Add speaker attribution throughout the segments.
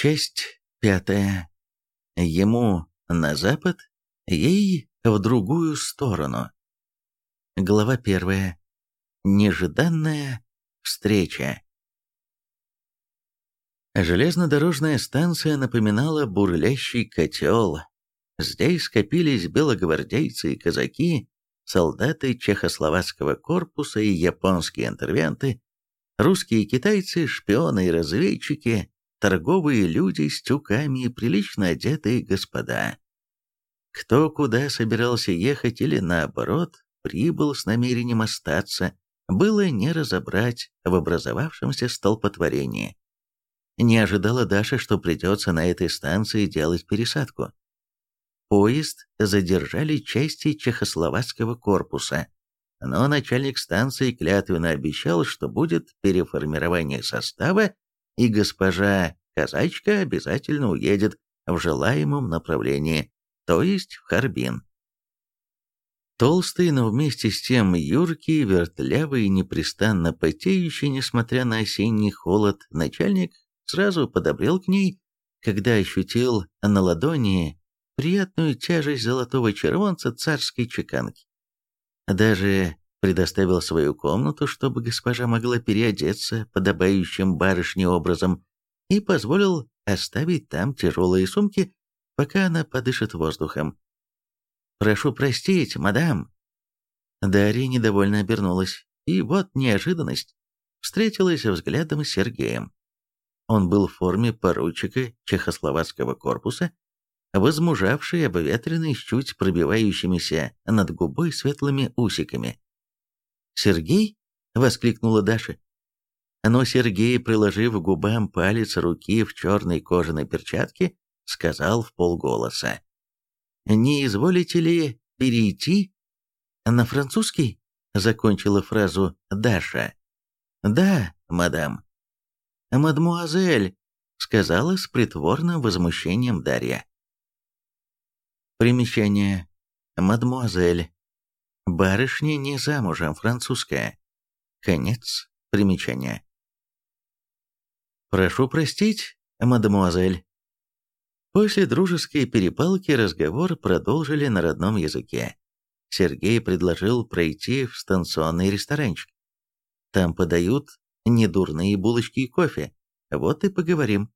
Speaker 1: Часть пятая. Ему на запад, ей в другую сторону. Глава первая. Нежданная встреча. Железнодорожная станция напоминала бурлящий котел. Здесь скопились белогвардейцы и казаки, солдаты чехословацкого корпуса и японские интервенты, русские и китайцы, шпионы и разведчики, торговые люди с тюками и прилично одетые господа. Кто куда собирался ехать или наоборот, прибыл с намерением остаться, было не разобрать в образовавшемся столпотворении. Не ожидала Даша, что придется на этой станции делать пересадку. Поезд задержали части чехословацкого корпуса, но начальник станции клятвенно обещал, что будет переформирование состава и госпожа казачка обязательно уедет в желаемом направлении, то есть в Харбин. Толстый, но вместе с тем юркий, вертлявый и непрестанно потеющий, несмотря на осенний холод, начальник сразу подобрел к ней, когда ощутил на ладони приятную тяжесть золотого червонца царской чеканки. Даже предоставил свою комнату, чтобы госпожа могла переодеться подобающим барышне образом, и позволил оставить там тяжелые сумки, пока она подышит воздухом. «Прошу простить, мадам». Дарья недовольно обернулась, и вот неожиданность. Встретилась взглядом с Сергеем. Он был в форме поручика чехословацкого корпуса, возмужавший, обветренный, с чуть пробивающимися над губой светлыми усиками. «Сергей?» — воскликнула Даша. Но Сергей, приложив губам палец руки в черной кожаной перчатке, сказал в полголоса. «Не изволите ли перейти?» «На французский?» — закончила фразу Даша. «Да, мадам». «Мадмуазель», — сказала с притворным возмущением Дарья. Примечание. Мадмуазель. Барышня не замужем, французская. Конец примечания. Прошу простить, мадемуазель. После дружеской перепалки разговор продолжили на родном языке. Сергей предложил пройти в станционный ресторанчик. Там подают недурные булочки и кофе. Вот и поговорим.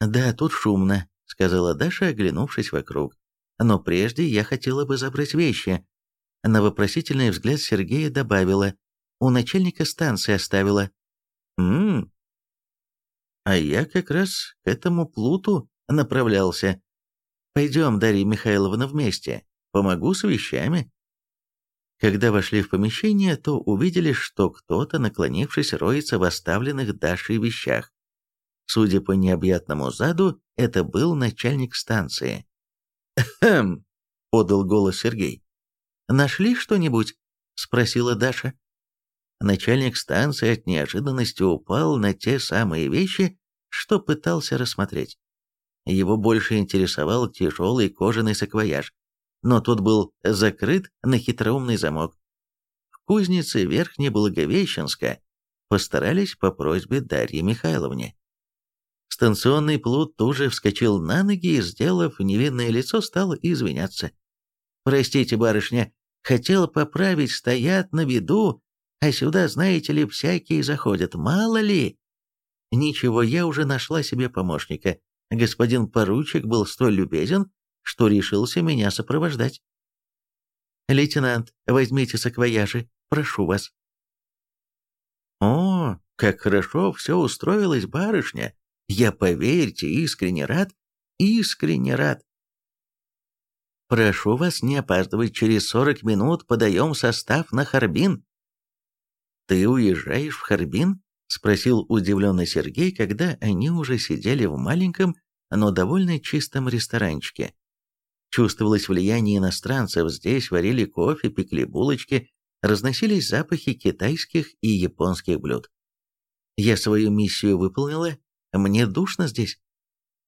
Speaker 1: Да, тут шумно, сказала Даша, оглянувшись вокруг. Но прежде я хотела бы забрать вещи. На вопросительный взгляд Сергея добавила. У начальника станции оставила. «М-м, а я как раз к этому плуту направлялся. Пойдем, Дарья Михайловна, вместе. Помогу с вещами». Когда вошли в помещение, то увидели, что кто-то, наклонившись, роется в оставленных Дашей вещах. Судя по необъятному заду, это был начальник станции. «Хм!» — подал голос Сергей. «Нашли что-нибудь?» — спросила Даша. Начальник станции от неожиданности упал на те самые вещи, что пытался рассмотреть. Его больше интересовал тяжелый кожаный саквояж, но тот был закрыт на хитроумный замок. В кузнице Верхней Благовещенска постарались по просьбе Дарьи Михайловне. Станционный плут тоже вскочил на ноги и, сделав невинное лицо, стал извиняться. «Простите, барышня, хотел поправить, стоят на виду, а сюда, знаете ли, всякие заходят, мало ли». «Ничего, я уже нашла себе помощника. Господин поручик был столь любезен, что решился меня сопровождать». «Лейтенант, возьмите саквояжи, прошу вас». «О, как хорошо все устроилось, барышня!» Я, поверьте, искренне рад, искренне рад. Прошу вас не опаздывать, через сорок минут подаем состав на Харбин. Ты уезжаешь в Харбин? Спросил удивленный Сергей, когда они уже сидели в маленьком, но довольно чистом ресторанчике. Чувствовалось влияние иностранцев, здесь варили кофе, пекли булочки, разносились запахи китайских и японских блюд. Я свою миссию выполнила, мне душно здесь.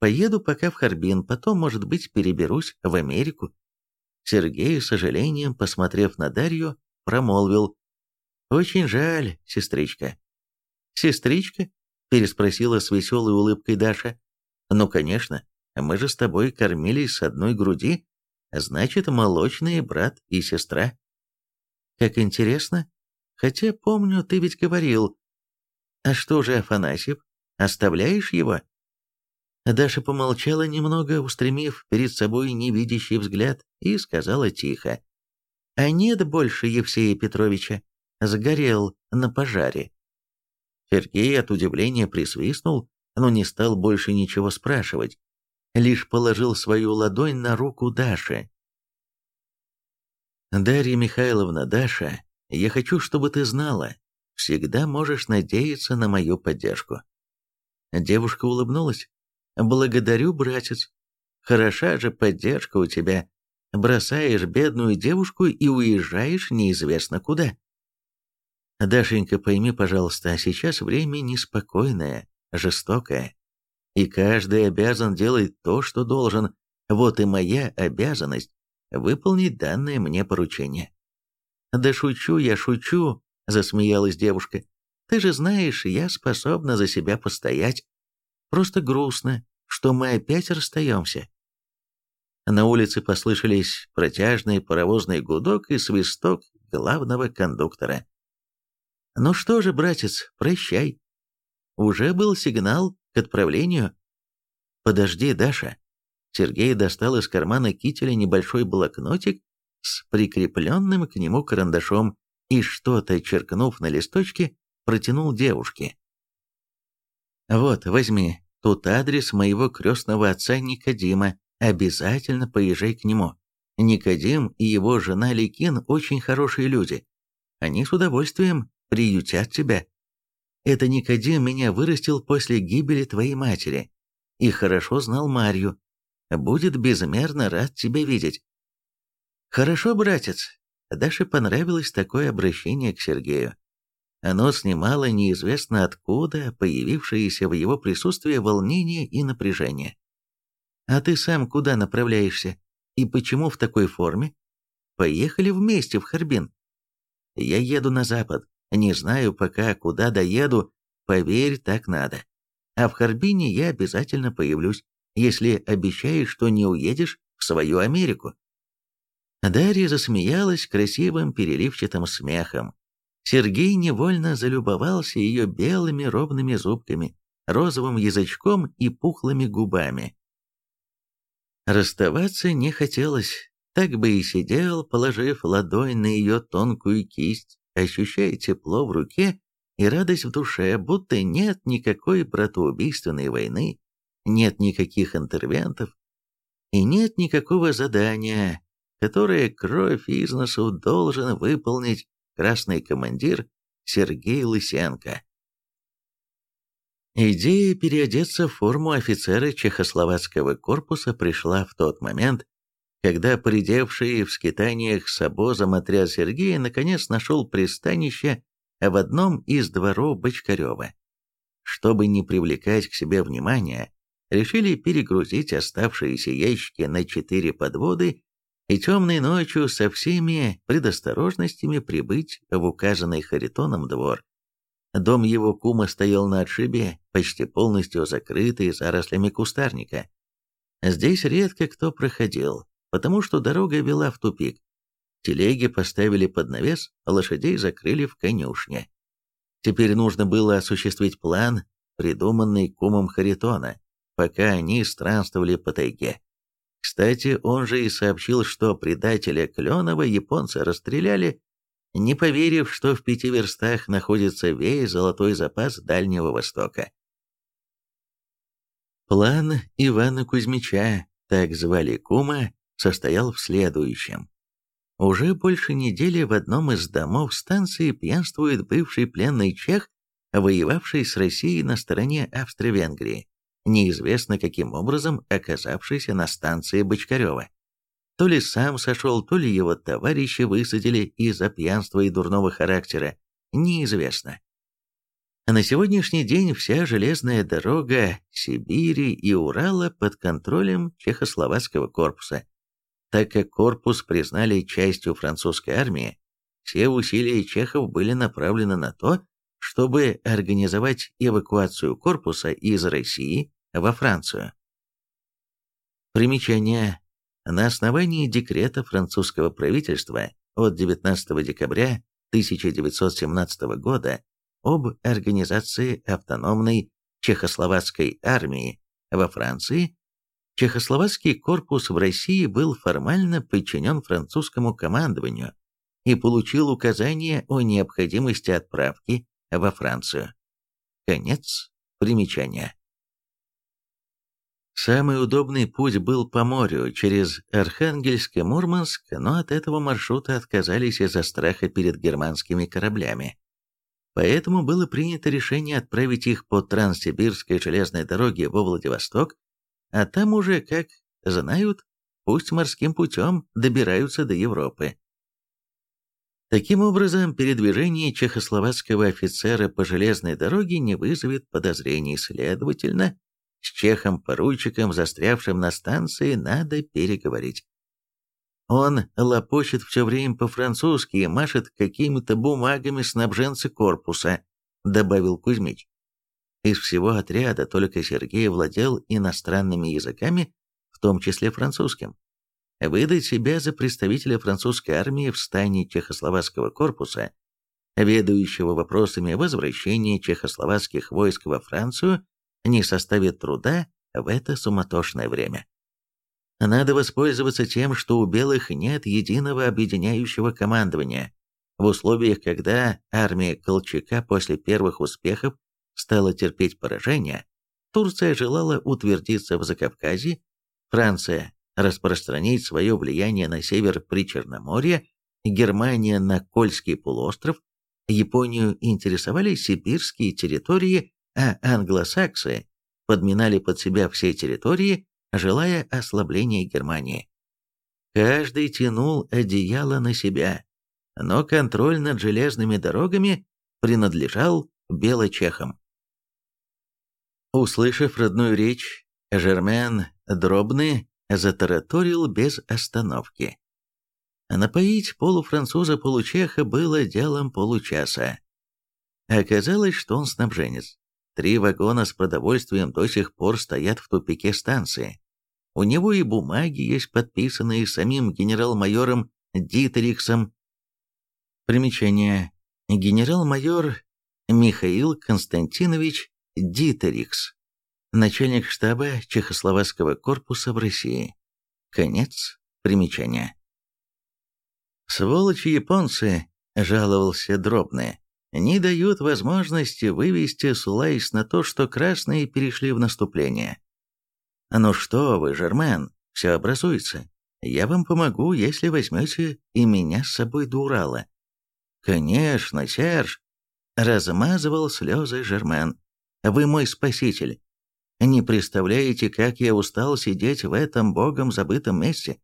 Speaker 1: Поеду пока в Харбин, потом, может быть, переберусь в Америку». Сергей, с сожалением, посмотрев на Дарью, промолвил. «Очень жаль, сестричка». «Сестричка?» – переспросила с веселой улыбкой Даша. Ну, конечно, мы же с тобой кормились с одной груди, значит, молочные брат и сестра. Как интересно. Хотя, помню, ты ведь говорил. А что же Афанасьев? Оставляешь его? Даша помолчала немного, устремив перед собой невидящий взгляд, и сказала тихо. «А нет больше Евсея Петровича. Сгорел на пожаре». Сергей от удивления присвистнул, но не стал больше ничего спрашивать, лишь положил свою ладонь на руку Даши. «Дарья Михайловна, Даша, я хочу, чтобы ты знала, всегда можешь надеяться на мою поддержку». Девушка улыбнулась. «Благодарю, братец. Хороша же поддержка у тебя. Бросаешь бедную девушку и уезжаешь неизвестно куда». «Дашенька, пойми, пожалуйста, сейчас время неспокойное, жестокое, и каждый обязан делать то, что должен. Вот и моя обязанность — выполнить данное мне поручение». «Да шучу я, шучу», — засмеялась девушка. «Ты же знаешь, я способна за себя постоять. Просто грустно, что мы опять расстаемся». На улице послышались протяжный паровозный гудок и свисток главного кондуктора. «Ну что же, братец, прощай. Уже был сигнал к отправлению». «Подожди, Даша». Сергей достал из кармана кителя небольшой блокнотик с прикрепленным к нему карандашом и, что-то черкнув на листочке, протянул девушке. «Вот, возьми, тут адрес моего крестного отца Никодима, обязательно поезжай к нему. Никодим и его жена Ликин очень хорошие люди. Они с удовольствием приютят тебя. Это Никодим меня вырастил после гибели твоей матери и хорошо знал Марью. Будет безмерно рад тебя видеть. Хорошо, братец. Даше понравилось такое обращение к Сергею. Оно снимало неизвестно откуда появившееся в его присутствии волнение и напряжение. «А ты сам куда направляешься? И почему в такой форме? Поехали вместе в Харбин. Я еду на запад. Не знаю пока, куда доеду, поверь, так надо. А в Харбине я обязательно появлюсь, если обещаешь, что не уедешь в свою Америку». Дарья засмеялась красивым переливчатым смехом. Сергей невольно залюбовался ее белыми ровными зубками, розовым язычком и пухлыми губами. Расставаться не хотелось, так бы и сидел, положив ладонь на ее тонкую кисть, ощущая тепло в руке и радость в душе, будто нет никакой братоубийственной войны, нет никаких интервентов и нет никакого задания, которое кровь из носу должен выполнить красный командир Сергей Лысенко. Идея переодеться в форму офицера Чехословацкого корпуса пришла в тот момент, когда поредевший в скитаниях с обозом отряд Сергея наконец нашел пристанище в одном из дворов Бочкарева. Чтобы не привлекать к себе внимания, решили перегрузить оставшиеся ящики на четыре подводы и темной ночью со всеми предосторожностями прибыть в указанный Харитоном двор. Дом его кума стоял на отшибе, почти полностью закрытый зарослями кустарника. Здесь редко кто проходил, потому что дорога вела в тупик. Телеги поставили под навес, а лошадей закрыли в конюшне. Теперь нужно было осуществить план, придуманный кумом Харитона, пока они странствовали по тайге. Кстати, он же и сообщил, что предателя Кленова японцы расстреляли не поверив, что в пяти верстах находится весь золотой запас Дальнего Востока. План Ивана Кузьмича, так звали кума, состоял в следующем. Уже больше недели в одном из домов станции пьянствует бывший пленный чех, воевавший с Россией на стороне Австро-Венгрии, неизвестно каким образом оказавшийся на станции Бочкарева. То ли сам сошел, то ли его товарищи высадили из-за пьянства и дурного характера, неизвестно. На сегодняшний день вся железная дорога Сибири и Урала под контролем Чехословацкого корпуса. Так как корпус признали частью французской армии, все усилия чехов были направлены на то, чтобы организовать эвакуацию корпуса из России во Францию. Примечание. На основании декрета французского правительства от 19 декабря 1917 года об организации автономной Чехословацкой армии во Франции, Чехословацкий корпус в России был формально подчинен французскому командованию и получил указание о необходимости отправки во Францию. Конец примечания. Самый удобный путь был по морю, через Архангельск и Мурманск, но от этого маршрута отказались из-за страха перед германскими кораблями. Поэтому было принято решение отправить их по Транссибирской железной дороге во Владивосток, а там уже, как знают, пусть морским путем добираются до Европы. Таким образом, передвижение чехословацкого офицера по железной дороге не вызовет подозрений, следовательно, с чехом-поручиком, застрявшим на станции, надо переговорить. Он лопочет все время по-французски и машет какими-то бумагами снабженцы корпуса, добавил Кузьмич. Из всего отряда только Сергей владел иностранными языками, в том числе французским. Выдать себя за представителя французской армии в стане чехословацкого корпуса, ведающего вопросами возвращения чехословацких войск во Францию, не составит труда в это суматошное время. Надо воспользоваться тем, что у белых нет единого объединяющего командования. В условиях, когда армия Колчака после первых успехов стала терпеть поражение, Турция желала утвердиться в Закавказье, Франция распространить свое влияние на север Причерноморья, Германия на Кольский полуостров, Японию интересовали сибирские территории а англосаксы подминали под себя все территории, желая ослабления Германии. Каждый тянул одеяло на себя, но контроль над железными дорогами принадлежал белочехам. Услышав родную речь, Жермен Дробный затараторил без остановки. Напоить полуфранцуза-получеха было делом получаса. Оказалось, что он снабженец. Три вагона с продовольствием до сих пор стоят в тупике станции. У него и бумаги есть подписанные самим генерал-майором Дитериксом. Примечание. Генерал-майор Михаил Константинович Дитерикс, начальник штаба Чехословацкого корпуса в России. Конец примечания. «Сволочи японцы!» — жаловался Дробный не дают возможности вывести Сулайс на то, что красные перешли в наступление. «Ну что вы, Жермен, все образуется. Я вам помогу, если возьмете и меня с собой до Урала». «Конечно, Серж!» — размазывал слезы Жермен. «Вы мой спаситель. Не представляете, как я устал сидеть в этом богом забытом месте.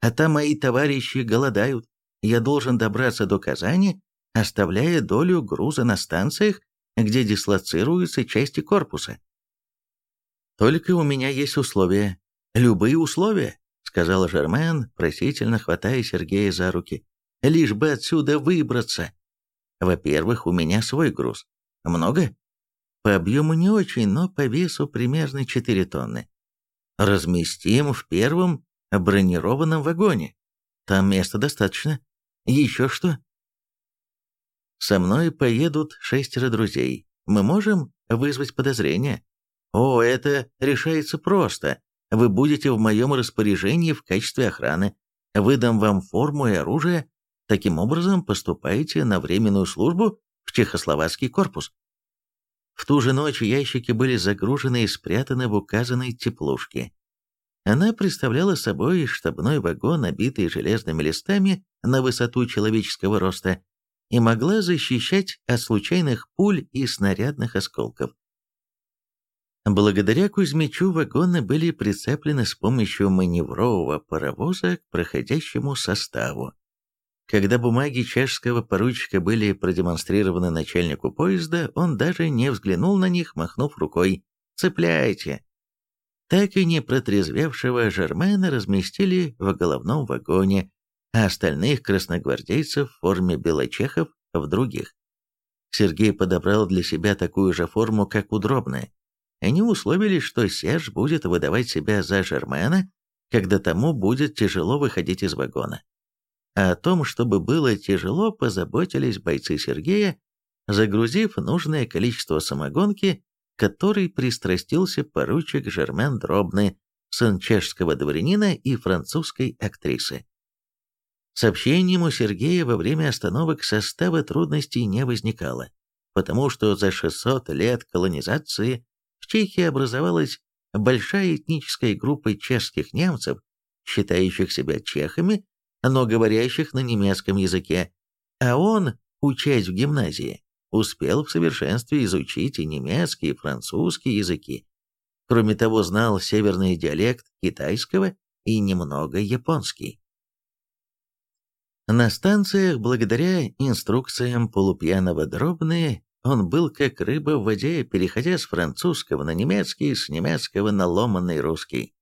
Speaker 1: А там мои товарищи голодают. Я должен добраться до Казани оставляя долю груза на станциях, где дислоцируются части корпуса. «Только у меня есть условия. Любые условия», — сказал Жермен, просительно хватая Сергея за руки. «Лишь бы отсюда выбраться. Во-первых, у меня свой груз. Много? По объему не очень, но по весу примерно 4 тонны. Разместим в первом бронированном вагоне. Там места достаточно. Еще что? Со мной поедут шестеро друзей. Мы можем вызвать подозрения? О, это решается просто. Вы будете в моем распоряжении в качестве охраны. Выдам вам форму и оружие. Таким образом, поступаете на временную службу в Чехословацкий корпус. В ту же ночь ящики были загружены и спрятаны в указанной теплушке. Она представляла собой штабной вагон, набитый железными листами на высоту человеческого роста, и могла защищать от случайных пуль и снарядных осколков. Благодаря Кузьмичу вагоны были прицеплены с помощью маневрового паровоза к проходящему составу. Когда бумаги чешского поручика были продемонстрированы начальнику поезда, он даже не взглянул на них, махнув рукой «Цепляйте!». Так и не протрезвевшего Жермена разместили в головном вагоне, а остальных красногвардейцев в форме белочехов в других. Сергей подобрал для себя такую же форму, как у Дробны. они условились, что Серж будет выдавать себя за Жермена, когда тому будет тяжело выходить из вагона. А о том, чтобы было тяжело, позаботились бойцы Сергея, загрузив нужное количество самогонки, которой пристрастился поручик Жермен Дробный, сын чешского дворянина и французской актрисы. Сообщением у Сергея во время остановок состава трудностей не возникало, потому что за 600 лет колонизации в Чехии образовалась большая этническая группа чешских немцев, считающих себя чехами, но говорящих на немецком языке, а он, учась в гимназии, успел в совершенстве изучить и немецкий, и французский языки. Кроме того, знал северный диалект китайского и немного японский. На станциях, благодаря инструкциям полупьяного дробные, он был как рыба в воде, переходя с французского на немецкий, с немецкого на ломанный русский.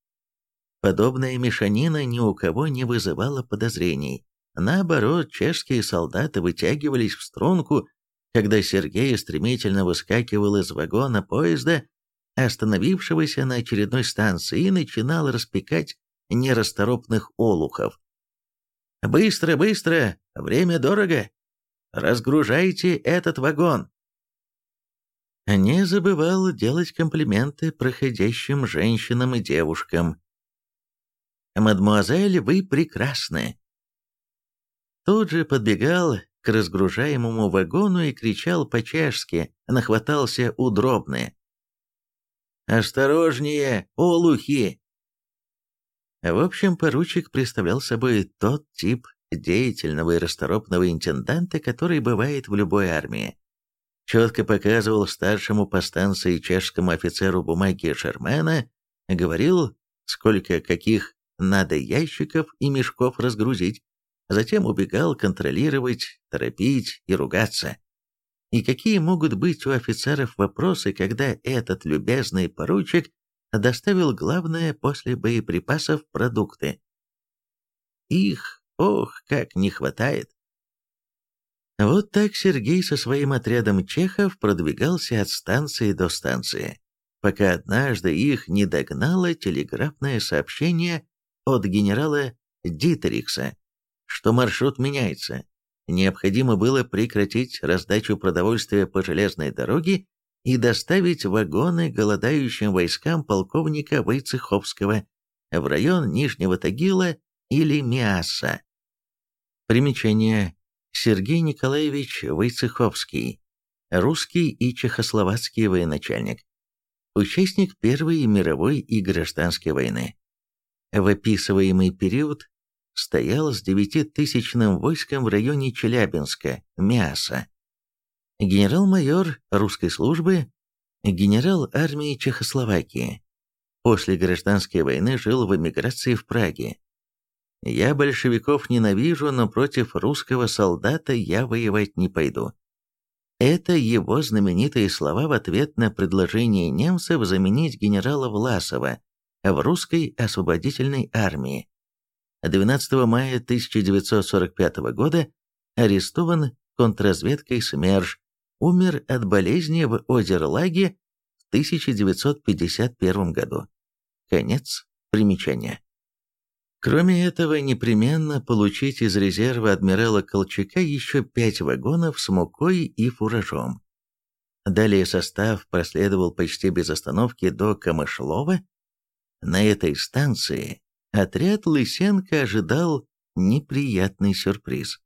Speaker 1: Подобная мешанина ни у кого не вызывала подозрений. Наоборот, чешские солдаты вытягивались в струнку, когда Сергей стремительно выскакивал из вагона поезда, остановившегося на очередной станции, и начинал распекать нерасторопных олухов. «Быстро, быстро! Время дорого! Разгружайте этот вагон!» Не забывал делать комплименты проходящим женщинам и девушкам. «Мадемуазель, вы прекрасны!» Тут же подбегал к разгружаемому вагону и кричал по-чешски, нахватался удробные. «Осторожнее, олухи!» В общем, поручик представлял собой тот тип деятельного и расторопного интенданта, который бывает в любой армии четко показывал старшему по станции чешскому офицеру бумаги Шермена, говорил, сколько каких надо ящиков и мешков разгрузить, затем убегал контролировать, торопить и ругаться. И какие могут быть у офицеров вопросы, когда этот любезный поручик доставил главное после боеприпасов продукты? Их, ох, как не хватает! Вот так Сергей со своим отрядом чехов продвигался от станции до станции, пока однажды их не догнало телеграфное сообщение от генерала Дитерикса, что маршрут меняется. Необходимо было прекратить раздачу продовольствия по железной дороге и доставить вагоны голодающим войскам полковника Войцеховского в район Нижнего Тагила или Миаса. Примечание Сергей Николаевич Войцеховский, русский и чехословацкий военачальник, участник Первой мировой и гражданской войны. В описываемый период стоял с девятитысячным войском в районе Челябинска, Мяса. Генерал-майор русской службы, генерал армии Чехословакии. После гражданской войны жил в эмиграции в Праге, я большевиков ненавижу, но против русского солдата я воевать не пойду. Это его знаменитые слова в ответ на предложение немцев заменить генерала Власова в русской освободительной армии. 12 мая 1945 года арестован контрразведкой СМЕРШ, умер от болезни в Озерлаге в 1951 году. Конец примечания. Кроме этого, непременно получить из резерва адмирала Колчака еще пять вагонов с мукой и фуражом. Далее состав проследовал почти без остановки до Камышлова. На этой станции отряд Лысенко ожидал неприятный сюрприз.